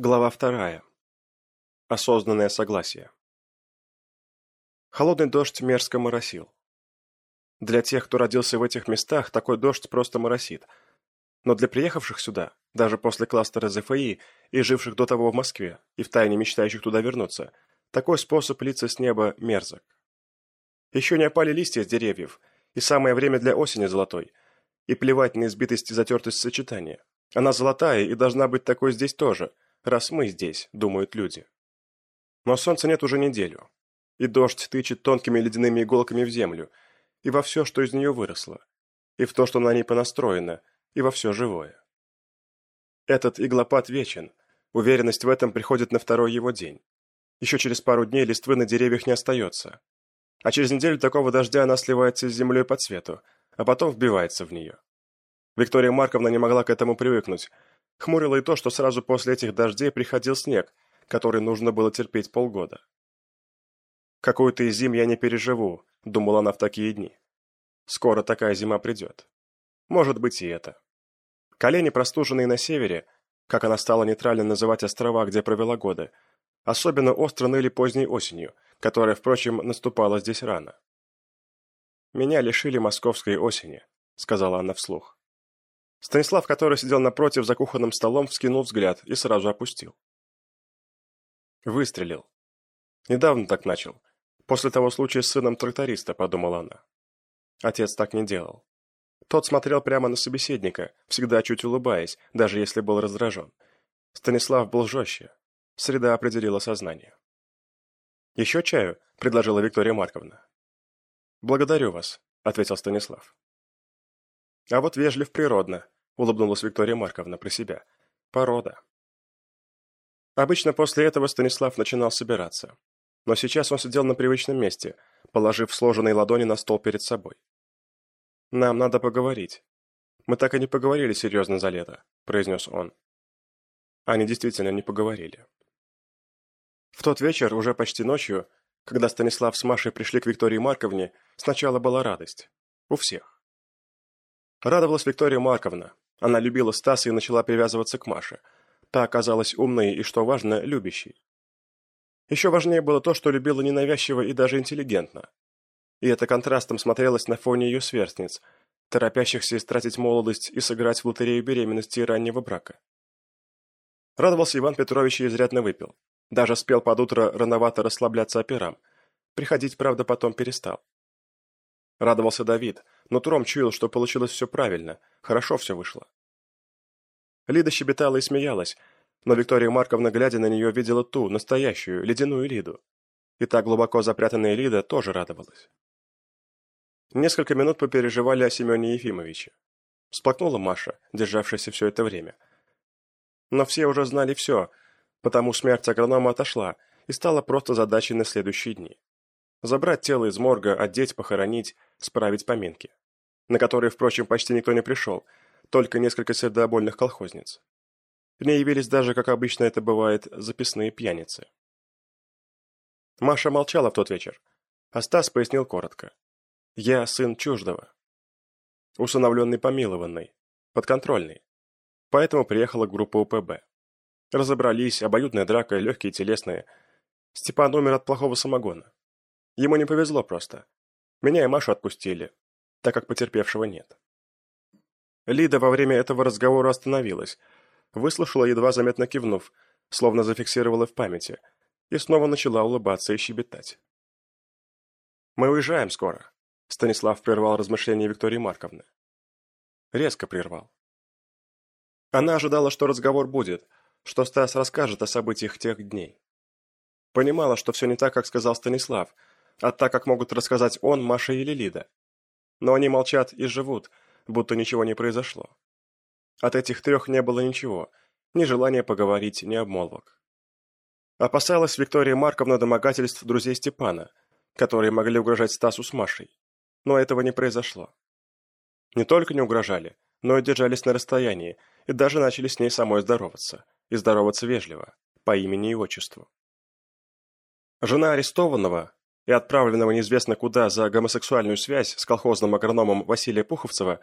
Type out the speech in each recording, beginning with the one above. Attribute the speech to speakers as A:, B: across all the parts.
A: Глава вторая. Осознанное согласие. Холодный дождь мерзко моросил. Для тех, кто родился в этих местах, такой дождь просто моросит. Но для приехавших сюда, даже после кластера ЗФИ и живших до того в Москве, и втайне мечтающих туда вернуться, такой способ литься с неба мерзок. Еще не опали листья с деревьев, и самое время для осени золотой, и плевать на избитость и затертость сочетания. Она золотая и должна быть такой здесь тоже – раз мы здесь, думают люди. Но солнца нет уже неделю, и дождь тычет тонкими ледяными иголками в землю, и во все, что из нее выросло, и в то, что на ней понастроено, и во все живое. Этот иглопад вечен, уверенность в этом приходит на второй его день. Еще через пару дней листвы на деревьях не остается, а через неделю такого дождя она сливается с землей по цвету, а потом вбивается в нее. Виктория Марковна не могла к этому привыкнуть, Хмурило и то, что сразу после этих дождей приходил снег, который нужно было терпеть полгода. «Какую-то из зим я не переживу», — думала она в такие дни. «Скоро такая зима придет. Может быть и это». Колени, простуженные на севере, как она стала нейтрально называть острова, где провела годы, особенно остро ныли поздней осенью, которая, впрочем, наступала здесь рано. «Меня лишили московской осени», — сказала она вслух. Станислав, который сидел напротив за кухонным столом, вскинул взгляд и сразу опустил. Выстрелил. Недавно так начал. После того случая с сыном тракториста, подумала она. Отец так не делал. Тот смотрел прямо на собеседника, всегда чуть улыбаясь, даже если был раздражен. Станислав был жестче. Среда определила сознание. «Еще чаю?» – предложила Виктория Марковна. «Благодарю вас», – ответил Станислав. А вот вежлив природно, улыбнулась Виктория Марковна про себя. Порода. Обычно после этого Станислав начинал собираться. Но сейчас он сидел на привычном месте, положив сложенные ладони на стол перед собой. «Нам надо поговорить. Мы так и не поговорили серьезно за лето», – произнес он. Они действительно не поговорили. В тот вечер, уже почти ночью, когда Станислав с Машей пришли к Виктории Марковне, сначала была радость. У всех. Радовалась Виктория Марковна. Она любила Стаса и начала привязываться к Маше. Та оказалась умной и, что важно, любящей. Еще важнее было то, что любила ненавязчиво и даже интеллигентно. И это контрастом смотрелось на фоне ее сверстниц, торопящихся истратить молодость и сыграть в лотерею беременности и раннего брака. Радовался Иван Петрович и изрядно выпил. Даже спел под утро рановато расслабляться операм. Приходить, правда, потом перестал. Радовался Давид, но Тром чуял, что получилось все правильно, хорошо все вышло. Лида щебетала и смеялась, но Виктория Марковна, глядя на нее, видела ту, настоящую, ледяную Лиду. И та глубоко запрятанная Лида тоже радовалась. Несколько минут попереживали о Семене Ефимовиче. Всплакнула Маша, державшаяся все это время. Но все уже знали все, потому смерть агронома отошла и стала просто задачей на следующие дни. Забрать тело из морга, одеть, похоронить, справить поминки. На которые, впрочем, почти никто не пришел, только несколько сердобольных колхозниц. В ней явились даже, как обычно это бывает, записные пьяницы. Маша молчала в тот вечер, а Стас пояснил коротко. «Я сын чуждого. Усыновленный помилованный, подконтрольный. Поэтому приехала группа УПБ. Разобрались, обоюдная драка, легкие телесные. Степан умер от плохого самогона. Ему не повезло просто. Меня и Машу отпустили, так как потерпевшего нет. Лида во время этого разговора остановилась, выслушала, едва заметно кивнув, словно зафиксировала в памяти, и снова начала улыбаться и щебетать. «Мы уезжаем скоро», — Станислав прервал размышления Виктории Марковны. Резко прервал. Она ожидала, что разговор будет, что Стас расскажет о событиях тех дней. Понимала, что все не так, как сказал Станислав — а так как могут рассказать он, Маша или Лида. Но они молчат и живут, будто ничего не произошло. От этих трех не было ничего, ни желания поговорить, ни обмолвок. Опасалась Виктория Марковна домогательств друзей Степана, которые могли угрожать Стасу с Машей. Но этого не произошло. Не только не угрожали, но и держались на расстоянии, и даже начали с ней самой здороваться, и здороваться вежливо, по имени и отчеству. Жена арестованного, и отправленного неизвестно куда за гомосексуальную связь с колхозным агрономом Василия Пуховцева,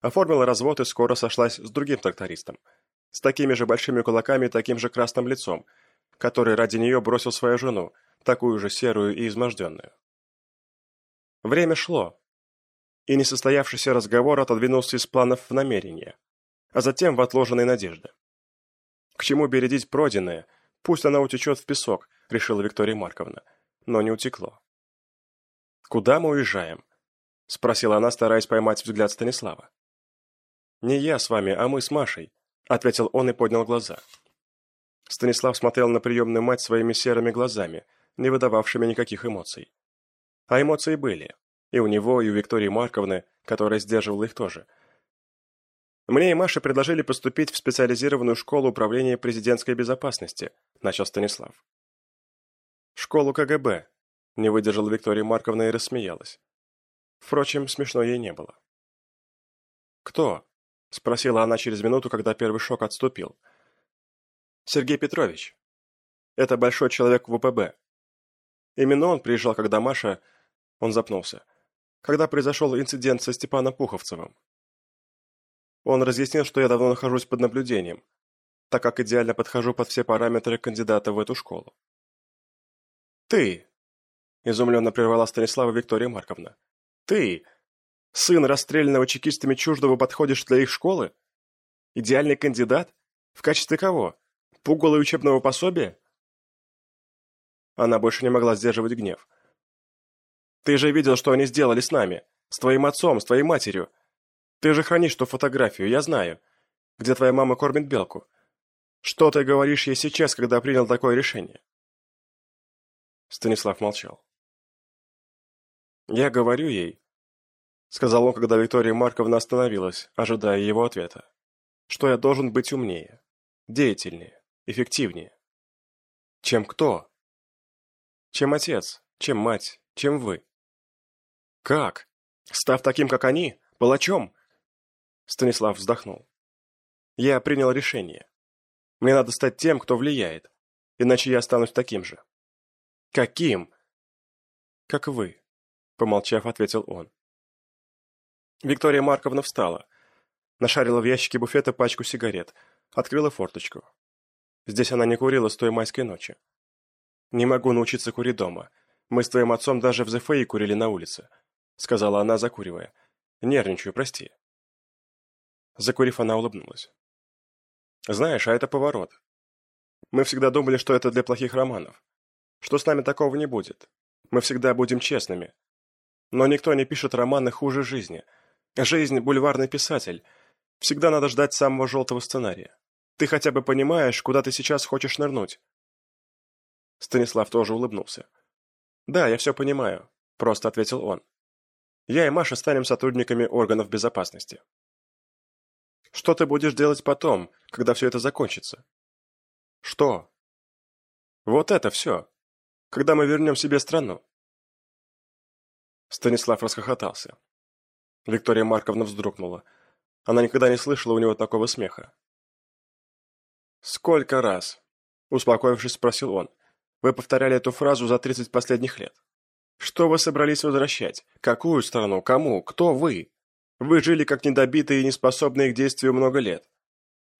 A: оформила развод и скоро сошлась с другим трактористом. с такими же большими кулаками и таким же красным лицом, который ради нее бросил свою жену, такую же серую и изможденную. Время шло, и несостоявшийся разговор отодвинулся из планов в намерения, а затем в отложенные надежды. К чему бередить пройденное, пусть она утечет в песок, решила Виктория Марковна, но не утекло. «Куда мы уезжаем?» – спросила она, стараясь поймать взгляд Станислава. «Не я с вами, а мы с Машей», – ответил он и поднял глаза. Станислав смотрел на приемную мать своими серыми глазами, не выдававшими никаких эмоций. А эмоции были. И у него, и у Виктории Марковны, которая сдерживала их тоже. «Мне и Маше предложили поступить в специализированную школу управления президентской безопасности», – начал Станислав. «Школу КГБ», – не выдержала Виктория Марковна и рассмеялась. Впрочем, смешно ей не было. «Кто?» – спросила она через минуту, когда первый шок отступил. «Сергей Петрович. Это большой человек в УПБ. Именно он приезжал, когда Маша...» Он запнулся. «Когда произошел инцидент со Степаном Пуховцевым. Он разъяснил, что я давно нахожусь под наблюдением, так как идеально подхожу под все параметры кандидата в эту школу. «Ты!» – изумленно прервала Станислава Виктория Марковна. Ты, сын расстрелянного чекистами чуждого, подходишь для их школы? Идеальный кандидат? В качестве кого? Пугало учебного пособия? Она больше не могла сдерживать гнев. Ты же видел, что они сделали с нами, с твоим отцом, с твоей матерью. Ты же хранишь ту фотографию, я знаю, где твоя мама кормит белку. Что ты говоришь ей сейчас, когда принял такое решение? Станислав молчал. «Я говорю ей», — сказал он, когда Виктория Марковна остановилась, ожидая его ответа, «что я должен быть умнее, деятельнее, эффективнее». «Чем кто?» «Чем отец, чем мать, чем вы». «Как? Став таким, как они? Палачом?» Станислав вздохнул. «Я принял решение. Мне надо стать тем, кто влияет, иначе я останусь таким же». «Каким?» «Как вы», помолчав, ответил он. Виктория Марковна встала, нашарила в ящике буфета пачку сигарет, открыла форточку. Здесь она не курила с той майской ночи. «Не могу научиться курить дома. Мы с твоим отцом даже в ЗФИ курили на улице», — сказала она, закуривая. «Нервничаю, прости». Закурив, она улыбнулась. «Знаешь, а это поворот. Мы всегда думали, что это для плохих романов. Что с нами такого не будет. Мы всегда будем честными, но никто не пишет романы хуже жизни. Жизнь – бульварный писатель. Всегда надо ждать самого желтого сценария. Ты хотя бы понимаешь, куда ты сейчас хочешь нырнуть?» Станислав тоже улыбнулся. «Да, я все понимаю», – просто ответил он. «Я и Маша станем сотрудниками органов безопасности». «Что ты будешь делать потом, когда все это закончится?» «Что?» «Вот это все. Когда мы вернем себе страну». Станислав расхохотался. Виктория Марковна вздрогнула. Она никогда не слышала у него такого смеха. «Сколько раз?» Успокоившись, спросил он. «Вы повторяли эту фразу за тридцать последних лет. Что вы собрались возвращать? Какую страну? Кому? Кто вы? Вы жили как недобитые и неспособные к действию много лет.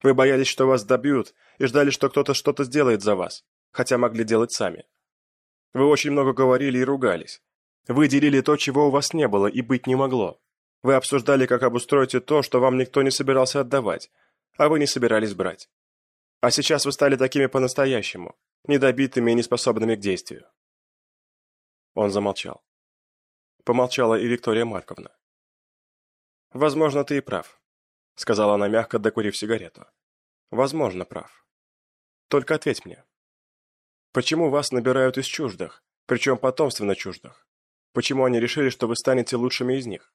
A: Вы боялись, что вас добьют, и ждали, что кто-то что-то сделает за вас, хотя могли делать сами. Вы очень много говорили и ругались. Вы делили то, чего у вас не было и быть не могло. Вы обсуждали, как обустроите то, что вам никто не собирался отдавать, а вы не собирались брать. А сейчас вы стали такими по-настоящему, недобитыми и неспособными к действию. Он замолчал. Помолчала и Виктория Марковна. «Возможно, ты и прав», — сказала она мягко, докурив сигарету. «Возможно, прав. Только ответь мне. Почему вас набирают из чуждых, причем потомственно чуждых? Почему они решили, что вы станете лучшими из них?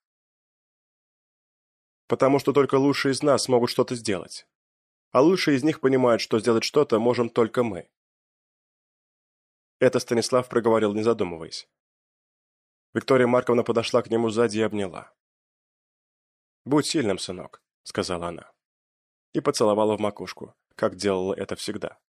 A: Потому что только лучшие из нас смогут что-то сделать. А лучшие из них понимают, что сделать что-то можем только мы. Это Станислав проговорил, не задумываясь. Виктория Марковна подошла к нему сзади и обняла. «Будь сильным, сынок», — сказала она. И поцеловала в макушку, как делала это всегда.